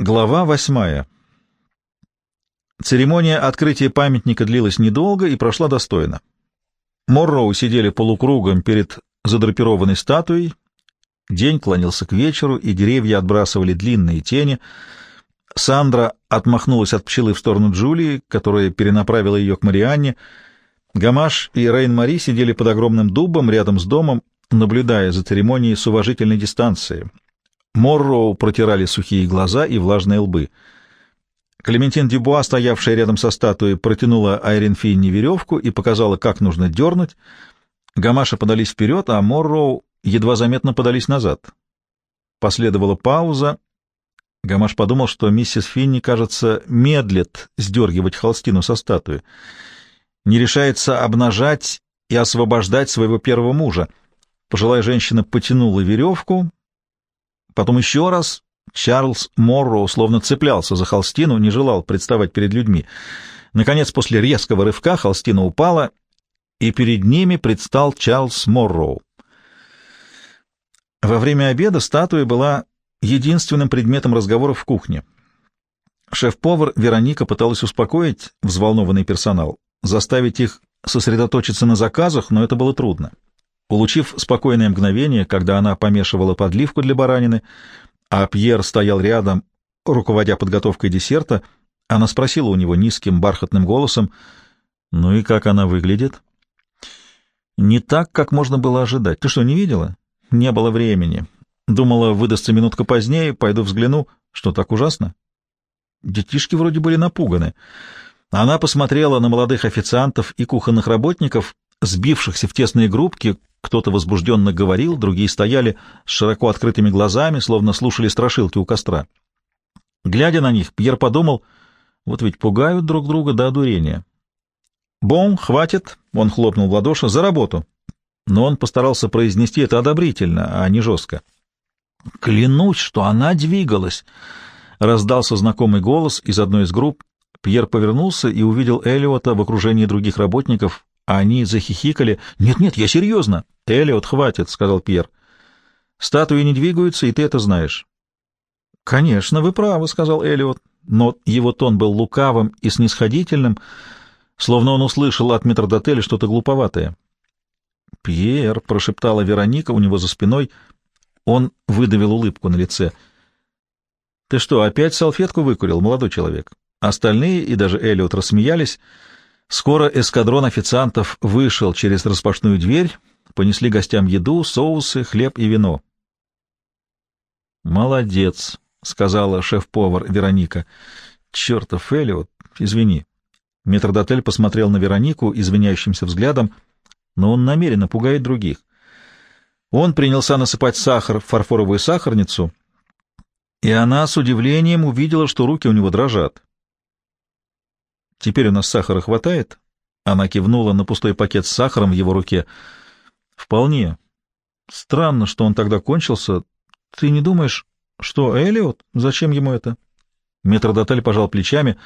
Глава восьмая. Церемония открытия памятника длилась недолго и прошла достойно. Морроу сидели полукругом перед задрапированной статуей. День клонился к вечеру, и деревья отбрасывали длинные тени. Сандра отмахнулась от пчелы в сторону Джулии, которая перенаправила ее к Марианне. Гамаш и Рейн-Мари сидели под огромным дубом рядом с домом, наблюдая за церемонией с уважительной дистанции — Морроу протирали сухие глаза и влажные лбы. Клементин Дюбуа, стоявшая рядом со статуей, протянула Айрин Финни веревку и показала, как нужно дернуть. Гамаша подались вперед, а Морроу едва заметно подались назад. Последовала пауза. Гамаш подумал, что миссис Финни, кажется, медлит сдергивать холстину со статуи. Не решается обнажать и освобождать своего первого мужа. Пожилая женщина потянула веревку, Потом еще раз Чарльз Морроу словно цеплялся за холстину, не желал представать перед людьми. Наконец, после резкого рывка холстина упала, и перед ними предстал Чарльз Морроу. Во время обеда статуя была единственным предметом разговора в кухне. Шеф-повар Вероника пыталась успокоить взволнованный персонал, заставить их сосредоточиться на заказах, но это было трудно. Улучив спокойное мгновение, когда она помешивала подливку для баранины, а Пьер стоял рядом, руководя подготовкой десерта, она спросила у него низким бархатным голосом, «Ну и как она выглядит?» «Не так, как можно было ожидать. Ты что, не видела?» «Не было времени. Думала, выдастся минутка позднее, пойду взгляну. Что, так ужасно?» Детишки вроде были напуганы. Она посмотрела на молодых официантов и кухонных работников, сбившихся в тесные группки, кто-то возбужденно говорил, другие стояли с широко открытыми глазами, словно слушали страшилки у костра. Глядя на них, Пьер подумал, вот ведь пугают друг друга до одурения. «Бон, хватит!» — он хлопнул в ладоши. «За работу!» Но он постарался произнести это одобрительно, а не жестко. «Клянусь, что она двигалась!» — раздался знакомый голос из одной из групп. Пьер повернулся и увидел Элиота в окружении других работников, они захихикали. «Нет-нет, я серьезно!» «Эллиот, хватит», — сказал Пьер. «Статуи не двигаются, и ты это знаешь». «Конечно, вы правы», — сказал Эллиот, но его тон был лукавым и снисходительным, словно он услышал от метрдотеля что-то глуповатое. «Пьер», — прошептала Вероника у него за спиной, он выдавил улыбку на лице. «Ты что, опять салфетку выкурил, молодой человек?» Остальные и даже Эллиот рассмеялись, — Скоро эскадрон официантов вышел через распашную дверь, понесли гостям еду, соусы, хлеб и вино. «Молодец», — сказала шеф-повар Вероника. «Чертов Элиот, извини». Метрдотель посмотрел на Веронику извиняющимся взглядом, но он намеренно пугает других. Он принялся насыпать сахар в фарфоровую сахарницу, и она с удивлением увидела, что руки у него дрожат. Теперь у нас сахара хватает? Она кивнула на пустой пакет с сахаром в его руке. Вполне. Странно, что он тогда кончился. Ты не думаешь, что Элиот? Зачем ему это? Метродотель пожал плечами.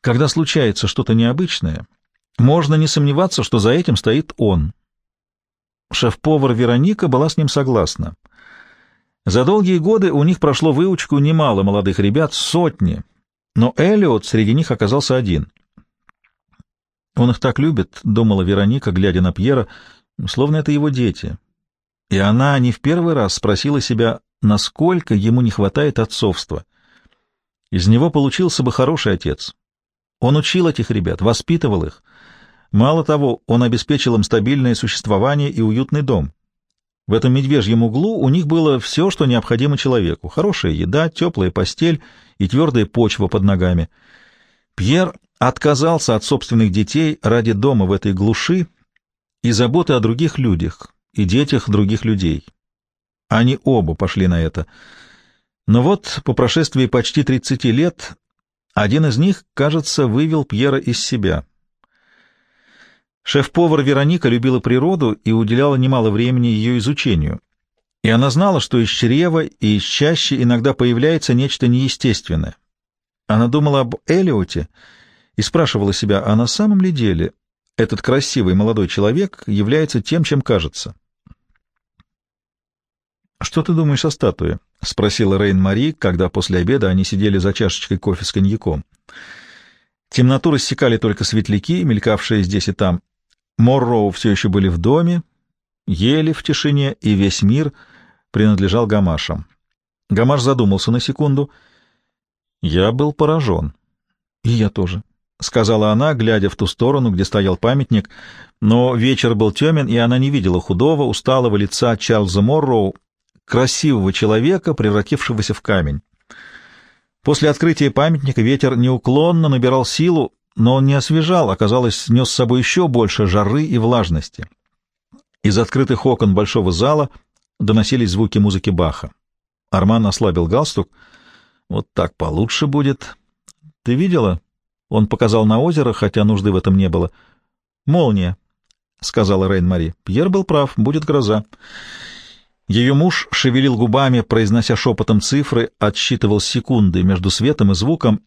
Когда случается что-то необычное, можно не сомневаться, что за этим стоит он. Шеф-повар Вероника была с ним согласна. За долгие годы у них прошло выучку немало молодых ребят, сотни, но Элиот среди них оказался один. «Он их так любит», — думала Вероника, глядя на Пьера, словно это его дети. И она не в первый раз спросила себя, насколько ему не хватает отцовства. Из него получился бы хороший отец. Он учил этих ребят, воспитывал их. Мало того, он обеспечил им стабильное существование и уютный дом. В этом медвежьем углу у них было все, что необходимо человеку. Хорошая еда, теплая постель и твердая почва под ногами. Пьер отказался от собственных детей ради дома в этой глуши и заботы о других людях и детях других людей. Они оба пошли на это. Но вот по прошествии почти 30 лет один из них, кажется, вывел Пьера из себя — Шеф-повар Вероника любила природу и уделяла немало времени ее изучению. И она знала, что из чрева и из чаще иногда появляется нечто неестественное. Она думала об Элиоте и спрашивала себя, а на самом ли деле этот красивый молодой человек является тем, чем кажется. «Что ты думаешь о статуе?» — спросила Рейн-Мари, когда после обеда они сидели за чашечкой кофе с коньяком. Темноту рассекали только светляки, мелькавшие здесь и там. Морроу все еще были в доме, ели в тишине, и весь мир принадлежал Гамашам. Гамаш задумался на секунду. Я был поражен. И я тоже, — сказала она, глядя в ту сторону, где стоял памятник, но вечер был темен, и она не видела худого, усталого лица Чарльза Морроу, красивого человека, превратившегося в камень. После открытия памятника ветер неуклонно набирал силу, но он не освежал, оказалось, нес с собой еще больше жары и влажности. Из открытых окон большого зала доносились звуки музыки Баха. Арман ослабил галстук. «Вот так получше будет. Ты видела?» Он показал на озеро, хотя нужды в этом не было. «Молния», — сказала Рейн-Мари. «Пьер был прав, будет гроза». Ее муж шевелил губами, произнося шепотом цифры, отсчитывал секунды между светом и звуком,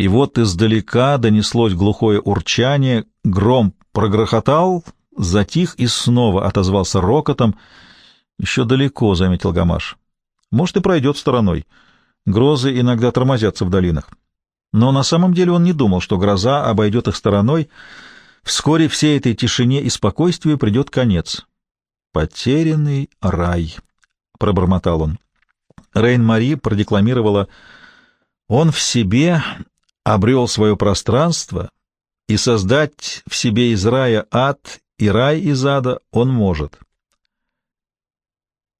и вот издалека донеслось глухое урчание, гром прогрохотал, затих и снова отозвался рокотом. «Еще далеко», — заметил Гамаш. «Может, и пройдет стороной. Грозы иногда тормозятся в долинах». Но на самом деле он не думал, что гроза обойдет их стороной. Вскоре всей этой тишине и спокойствию придет конец. «Потерянный рай», — пробормотал он. Рейн-Мари продекламировала «Он в себе обрел свое пространство, и создать в себе из рая ад и рай из ада он может».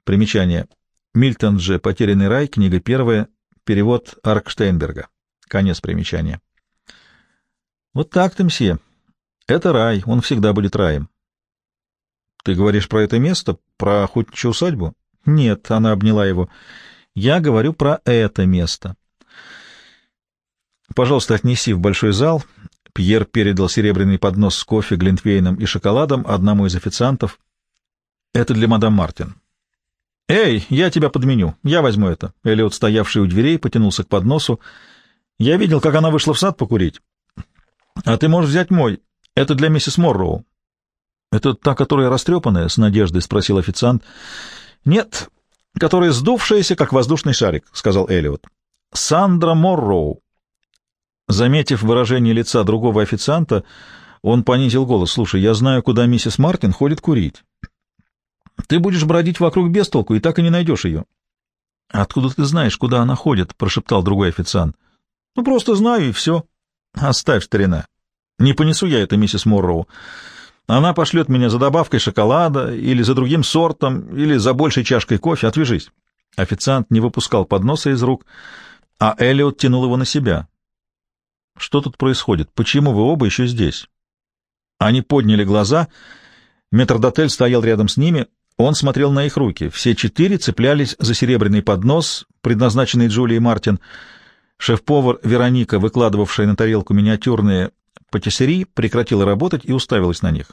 Примечание. Мильтон же «Потерянный рай», книга первая, перевод Аркштейнберга. Конец примечания. Вот так-то, мсье. Это рай, он всегда будет раем. Ты говоришь про это место, про охотничью усадьбу? Нет, она обняла его. Я говорю про это место. Пожалуйста, отнеси в большой зал. Пьер передал серебряный поднос с кофе, глинтвейном и шоколадом одному из официантов. Это для мадам Мартин. «Эй, я тебя подменю. Я возьму это». Эллиот, стоявший у дверей, потянулся к подносу. «Я видел, как она вышла в сад покурить. А ты можешь взять мой. Это для миссис Морроу. — Это та, которая растрепанная? — с надеждой спросил официант. — Нет, которая сдувшаяся, как воздушный шарик, — сказал Эллиот. — Сандра Морроу. Заметив выражение лица другого официанта, он понизил голос. — Слушай, я знаю, куда миссис Мартин ходит курить. Ты будешь бродить вокруг без толку и так и не найдешь ее. — Откуда ты знаешь, куда она ходит? — прошептал другой официант. — Ну, просто знаю, и все. — Оставь, старина. Не понесу я это, миссис Морроу. Она пошлет меня за добавкой шоколада или за другим сортом, или за большей чашкой кофе. Отвяжись. Официант не выпускал подноса из рук, а Эллиот тянул его на себя. Что тут происходит? Почему вы оба еще здесь? Они подняли глаза. Метрдотель стоял рядом с ними. Он смотрел на их руки. Все четыре цеплялись за серебряный поднос, предназначенный Джулии Мартин. Шеф-повар Вероника, выкладывавшая на тарелку миниатюрные Патиссери прекратила работать и уставилась на них.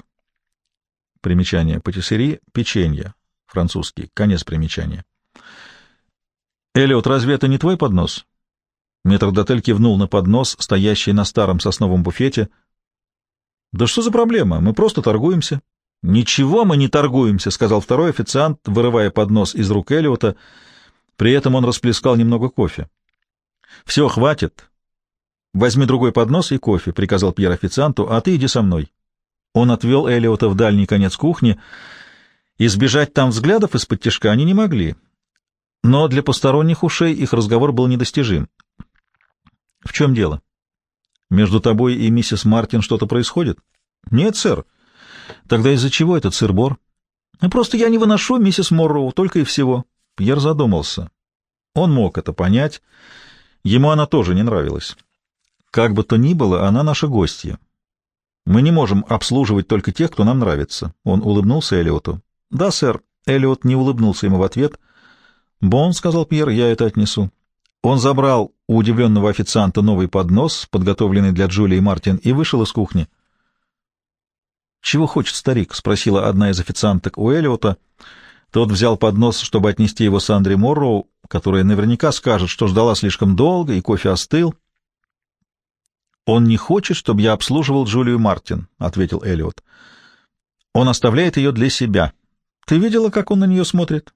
Примечание. Патиссери — печенье. Французский. Конец примечания. «Эллиот, разве это не твой поднос?» Метрдотель кивнул на поднос, стоящий на старом сосновом буфете. «Да что за проблема? Мы просто торгуемся». «Ничего мы не торгуемся», — сказал второй официант, вырывая поднос из рук Эллиота. При этом он расплескал немного кофе. «Все, хватит. «Возьми другой поднос и кофе», — приказал Пьер официанту, — «а ты иди со мной». Он отвел Элиота в дальний конец кухни. Избежать там взглядов из-под тяжка они не могли. Но для посторонних ушей их разговор был недостижим. «В чем дело? Между тобой и миссис Мартин что-то происходит?» «Нет, сэр». «Тогда из-за чего этот сыр-бор?» «Просто я не выношу миссис Морроу, только и всего». Пьер задумался. Он мог это понять. Ему она тоже не нравилась. Как бы то ни было, она наша гостья. Мы не можем обслуживать только тех, кто нам нравится. Он улыбнулся Элиоту. Да, сэр. Элиот не улыбнулся ему в ответ. Бон, сказал Пьер, я это отнесу. Он забрал у удивленного официанта новый поднос, подготовленный для Джулии Мартин, и вышел из кухни. «Чего хочет старик?» — спросила одна из официанток у Элиота. Тот взял поднос, чтобы отнести его Сандре Морроу, которая наверняка скажет, что ждала слишком долго, и кофе остыл. «Он не хочет, чтобы я обслуживал Джулию Мартин», — ответил Эллиот. «Он оставляет ее для себя. Ты видела, как он на нее смотрит?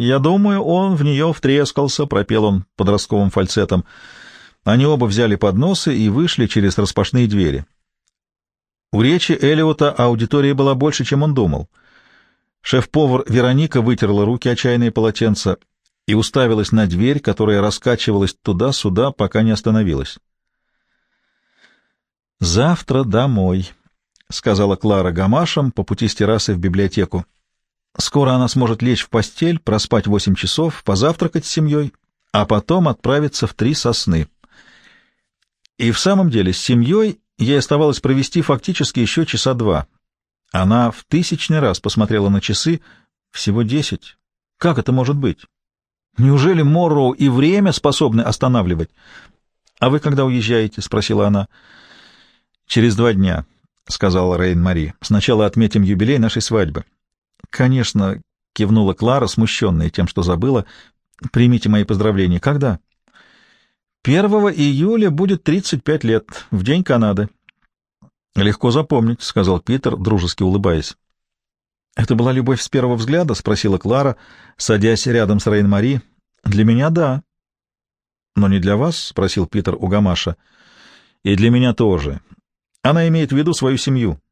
Я думаю, он в нее втрескался, — пропел он подростковым фальцетом. Они оба взяли подносы и вышли через распашные двери. У речи Элиота аудитория была больше, чем он думал. Шеф-повар Вероника вытерла руки о чайные полотенца и уставилась на дверь, которая раскачивалась туда-сюда, пока не остановилась. «Завтра домой», — сказала Клара Гамашем по пути с террасы в библиотеку. «Скоро она сможет лечь в постель, проспать восемь часов, позавтракать с семьей, а потом отправиться в три сосны». И в самом деле с семьей ей оставалось провести фактически еще часа два. Она в тысячный раз посмотрела на часы. Всего десять. Как это может быть? Неужели Морроу и время способны останавливать? — А вы когда уезжаете? — спросила она. — Через два дня, — сказала Рейн-Мари. — Сначала отметим юбилей нашей свадьбы. — Конечно, — кивнула Клара, смущенная тем, что забыла. — Примите мои поздравления. Когда? — Первого июля будет тридцать пять лет, в День Канады. — Легко запомнить, — сказал Питер, дружески улыбаясь. — Это была любовь с первого взгляда? — спросила Клара, садясь рядом с Рейн-Мари. — Для меня — да. — Но не для вас? — спросил Питер у Гамаша. — И для меня тоже. Она имеет в виду свою семью. —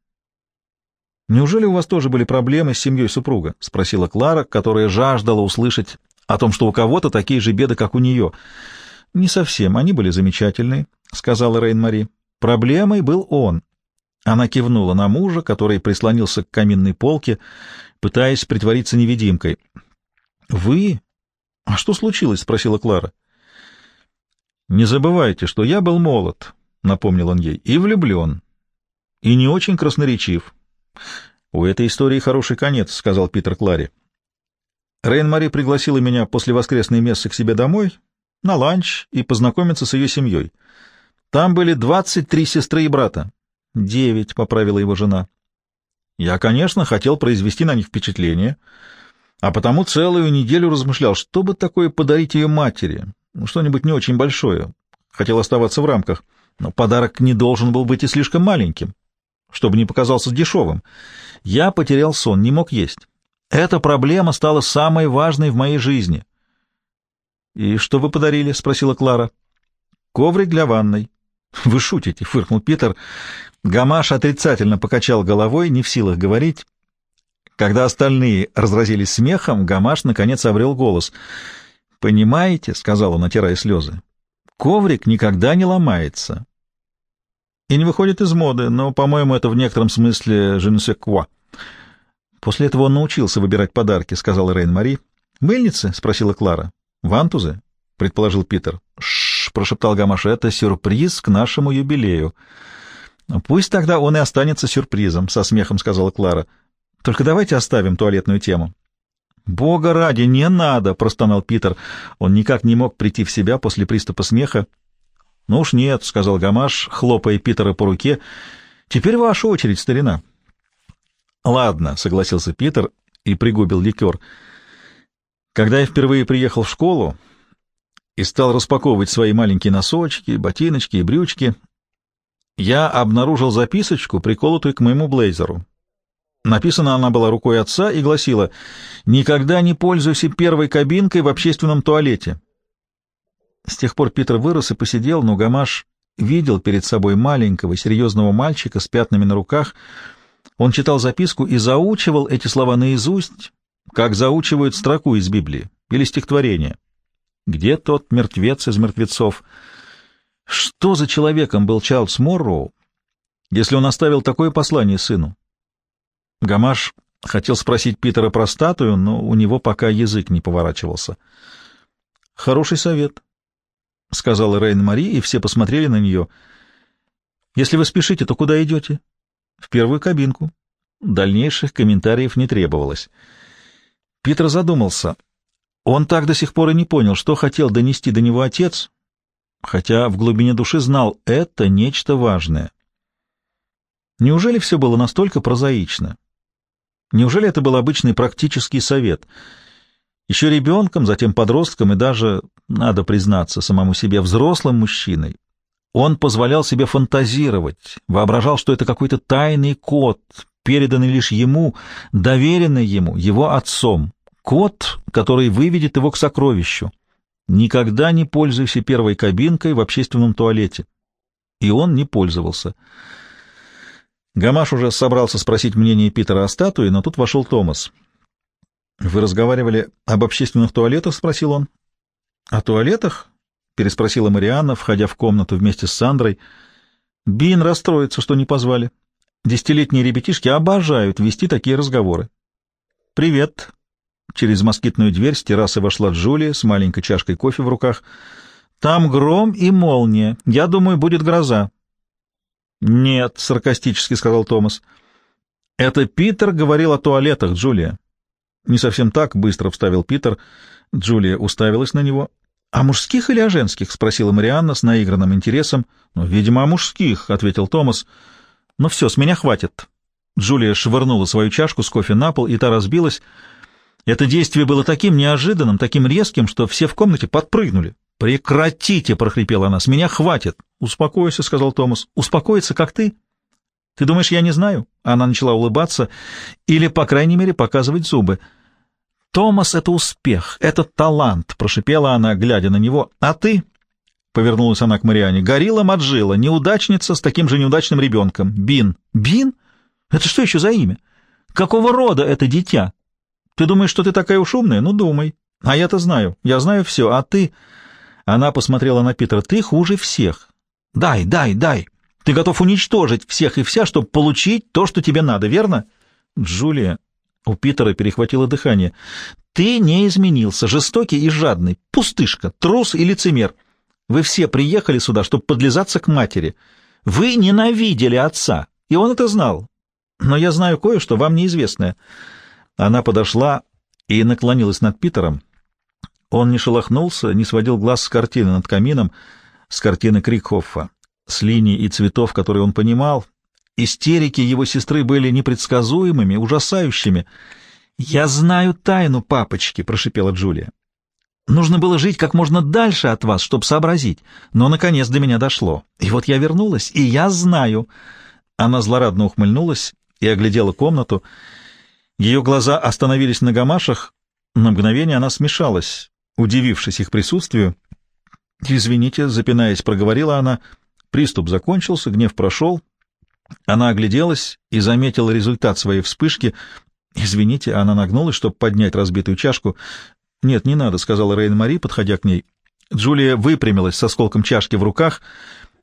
Неужели у вас тоже были проблемы с семьей супруга? — спросила Клара, которая жаждала услышать о том, что у кого-то такие же беды, как у нее. — Не совсем. Они были замечательные, — сказала Рейн-Мари. — Проблемой был он. Она кивнула на мужа, который прислонился к каминной полке, пытаясь притвориться невидимкой. «Вы? А что случилось?» — спросила Клара. «Не забывайте, что я был молод», — напомнил он ей, — «и влюблен, и не очень красноречив». «У этой истории хороший конец», — сказал Питер Кларе. Рейн-Мари пригласила меня после воскресной мессы к себе домой, на ланч и познакомиться с ее семьей. Там были двадцать три сестры и брата. «Девять», — поправила его жена. Я, конечно, хотел произвести на них впечатление, а потому целую неделю размышлял, что бы такое подарить ее матери, ну, что-нибудь не очень большое. Хотел оставаться в рамках, но подарок не должен был быть и слишком маленьким, чтобы не показался дешевым. Я потерял сон, не мог есть. Эта проблема стала самой важной в моей жизни. — И что вы подарили? — спросила Клара. — Коврик для ванной. — Вы шутите, — фыркнул Питер. Гамаш отрицательно покачал головой, не в силах говорить. Когда остальные разразились смехом, Гамаш наконец обрел голос. «Понимаете, — сказал он, натирая слезы, — коврик никогда не ломается и не выходит из моды, но, по-моему, это в некотором смысле «je ne sais quoi». После этого он научился выбирать подарки, — сказала Рейн-Мари. «Мыльницы?» — спросила Клара. «Вантузы?» — предположил Питер. «Ш-ш-ш», прошептал Гамаш, — «это сюрприз к нашему юбилею». «Пусть тогда он и останется сюрпризом», — со смехом сказала Клара. «Только давайте оставим туалетную тему». «Бога ради, не надо!» — простонал Питер. Он никак не мог прийти в себя после приступа смеха. «Ну уж нет», — сказал Гамаш, хлопая Питера по руке. «Теперь ваша очередь, старина». «Ладно», — согласился Питер и пригубил ликер. «Когда я впервые приехал в школу и стал распаковывать свои маленькие носочки, ботиночки и брючки, я обнаружил записочку, приколотую к моему блейзеру. Написана она была рукой отца и гласила «Никогда не пользуйся первой кабинкой в общественном туалете». С тех пор Питер вырос и посидел, но Гамаш видел перед собой маленького, серьезного мальчика с пятнами на руках. Он читал записку и заучивал эти слова наизусть, как заучивают строку из Библии или стихотворение. «Где тот мертвец из мертвецов?» Что за человеком был Чарльз Морроу, если он оставил такое послание сыну? Гамаш хотел спросить Питера про статую, но у него пока язык не поворачивался. «Хороший совет», — сказала Рейн-Мари, и все посмотрели на нее. «Если вы спешите, то куда идете?» «В первую кабинку». Дальнейших комментариев не требовалось. Питер задумался. Он так до сих пор и не понял, что хотел донести до него отец, хотя в глубине души знал, это нечто важное. Неужели все было настолько прозаично? Неужели это был обычный практический совет? Еще ребенком, затем подростком и даже, надо признаться самому себе, взрослым мужчиной, он позволял себе фантазировать, воображал, что это какой-то тайный код, переданный лишь ему, доверенный ему, его отцом, код, который выведет его к сокровищу. Никогда не пользуйся первой кабинкой в общественном туалете. И он не пользовался. Гамаш уже собрался спросить мнение Питера о статуе, но тут вошел Томас. «Вы разговаривали об общественных туалетах?» — спросил он. «О туалетах?» — переспросила Марианна, входя в комнату вместе с Сандрой. «Бин расстроится, что не позвали. Десятилетние ребятишки обожают вести такие разговоры». «Привет!» Через москитную дверь с террасы вошла Джулия с маленькой чашкой кофе в руках. «Там гром и молния. Я думаю, будет гроза». «Нет», — саркастически сказал Томас. «Это Питер говорил о туалетах, Джулия». «Не совсем так», — быстро вставил Питер. Джулия уставилась на него. «О мужских или о женских?» — спросила Марианна с наигранным интересом. «Ну, видимо, о мужских», — ответил Томас. «Ну все, с меня хватит». Джулия швырнула свою чашку с кофе на пол, и та разбилась. Это действие было таким неожиданным, таким резким, что все в комнате подпрыгнули. «Прекратите!» — прохрипела она. «С меня хватит!» «Успокойся», — сказал Томас. «Успокоиться, как ты?» «Ты думаешь, я не знаю?» Она начала улыбаться или, по крайней мере, показывать зубы. «Томас — это успех, это талант», — прошипела она, глядя на него. «А ты?» — повернулась она к Мариане. «Горилла Маджила, неудачница с таким же неудачным ребенком. Бин». «Бин? Это что еще за имя? Какого рода это дитя? Ты думаешь, что ты такая уж умная? Ну, думай. А я-то знаю. Я знаю все. А ты...» Она посмотрела на Питера. «Ты хуже всех. Дай, дай, дай. Ты готов уничтожить всех и вся, чтобы получить то, что тебе надо, верно?» «Джулия...» У Питера перехватило дыхание. «Ты не изменился, жестокий и жадный, пустышка, трус и лицемер. Вы все приехали сюда, чтобы подлизаться к матери. Вы ненавидели отца, и он это знал. Но я знаю кое-что вам неизвестное». Она подошла и наклонилась над Питером. Он не шелохнулся, не сводил глаз с картины над камином, с картины Крикхоффа, с линий и цветов, которые он понимал. Истерики его сестры были непредсказуемыми, ужасающими. «Я знаю тайну папочки», — прошипела Джулия. «Нужно было жить как можно дальше от вас, чтобы сообразить, но, наконец, до меня дошло. И вот я вернулась, и я знаю». Она злорадно ухмыльнулась и оглядела комнату. Ее глаза остановились на гамашах. На мгновение она смешалась удивившись их присутствию. «Извините», — запинаясь, проговорила она. Приступ закончился, гнев прошел. Она огляделась и заметила результат своей вспышки. «Извините», — она нагнулась, чтобы поднять разбитую чашку. «Нет, не надо», — сказала Рейн-Мари, подходя к ней. Джулия выпрямилась с осколком чашки в руках.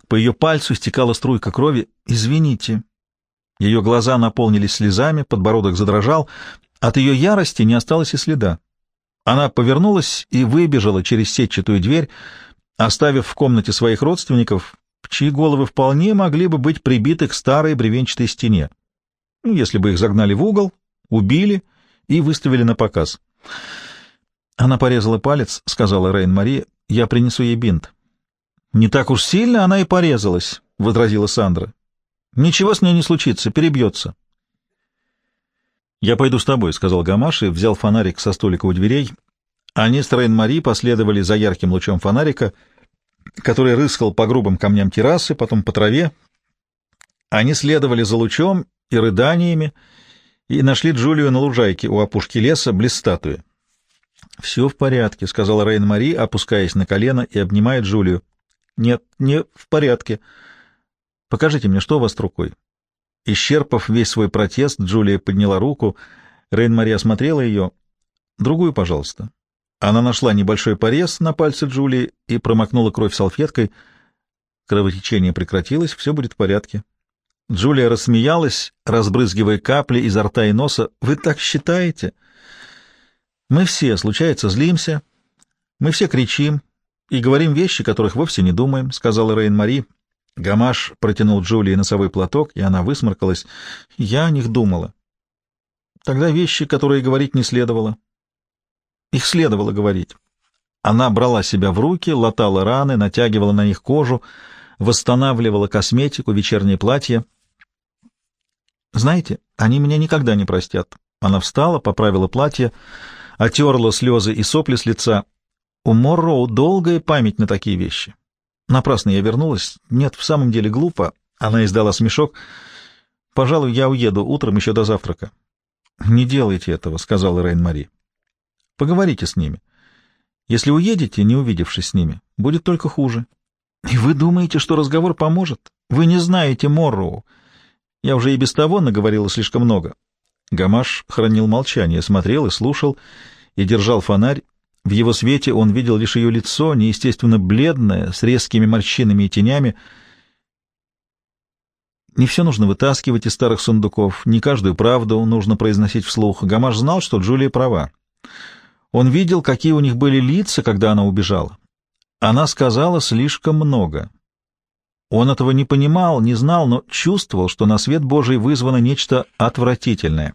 По ее пальцу стекала струйка крови. «Извините». Ее глаза наполнились слезами, подбородок задрожал. От ее ярости не осталось и следа. Она повернулась и выбежала через сетчатую дверь, оставив в комнате своих родственников, чьи головы вполне могли бы быть прибиты к старой бревенчатой стене, ну, если бы их загнали в угол, убили и выставили на показ. Она порезала палец, — сказала Рейн-Мари, — я принесу ей бинт. — Не так уж сильно она и порезалась, — возразила Сандра. — Ничего с ней не случится, перебьется. «Я пойду с тобой», — сказал Гамаш и взял фонарик со столика у дверей. Они с Рейн-Мари последовали за ярким лучом фонарика, который рыскал по грубым камням террасы, потом по траве. Они следовали за лучом и рыданиями и нашли Джулию на лужайке у опушки леса, близ статуи. «Все в порядке», — сказала Рейн-Мари, опускаясь на колено и обнимая Джулию. «Нет, не в порядке. Покажите мне, что у вас рукой?» Исчерпав весь свой протест, Джулия подняла руку. Рейн-Мари осмотрела ее. «Другую, пожалуйста». Она нашла небольшой порез на пальце Джулии и промокнула кровь салфеткой. Кровотечение прекратилось, все будет в порядке. Джулия рассмеялась, разбрызгивая капли изо рта и носа. «Вы так считаете?» «Мы все, случается, злимся. Мы все кричим и говорим вещи, которых вовсе не думаем», — сказала Рейн-Мари. Гамаш протянул Джулии носовой платок, и она высморкалась. Я о них думала. Тогда вещи, которые говорить не следовало. Их следовало говорить. Она брала себя в руки, латала раны, натягивала на них кожу, восстанавливала косметику, вечернее платье. Знаете, они меня никогда не простят. Она встала, поправила платье, отерла слезы и сопли с лица. У Морроу долгая память на такие вещи. Напрасно я вернулась. Нет, в самом деле глупо. Она издала смешок. Пожалуй, я уеду утром еще до завтрака. Не делайте этого, сказала Рейн-Мари. Поговорите с ними. Если уедете, не увидевшись с ними, будет только хуже. И вы думаете, что разговор поможет? Вы не знаете Морроу. Я уже и без того наговорила слишком много. Гамаш хранил молчание, смотрел и слушал, и держал фонарь. В его свете он видел лишь ее лицо, неестественно бледное, с резкими морщинами и тенями. Не все нужно вытаскивать из старых сундуков, не каждую правду нужно произносить вслух. Гамаш знал, что Джулия права. Он видел, какие у них были лица, когда она убежала. Она сказала слишком много. Он этого не понимал, не знал, но чувствовал, что на свет Божий вызвано нечто отвратительное.